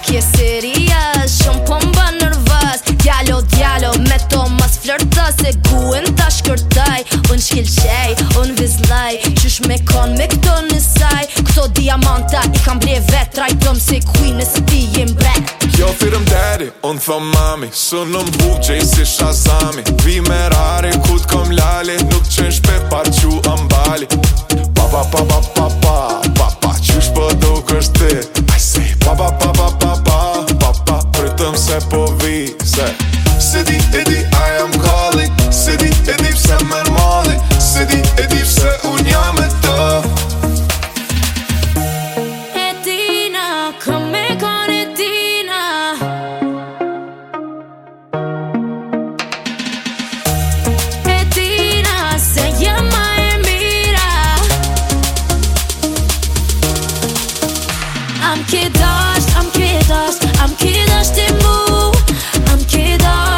kje seria Shumë po mba nërvaz Djalo, djalo, me to mas flërta Se guen ta shkërtaj Unë shkil qej, unë vizlaj Qysh me kon me këto nësaj Këto diamanta i kam bre vetë Rajtëm se kuj e spi jim bre Jo firëm daddy, unë thëm mami Së në mbuqe i si shazami Vi me rari, ku t'kom lali Nuk qenë shpe par që ambali Pa, pa, pa, pa, pa I'm kiddos, I'm kiddos, I'm kiddos, I'm kidosh.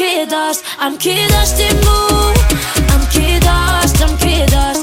I'm kiddash, I'm kiddash, I'm kiddash, I'm kiddash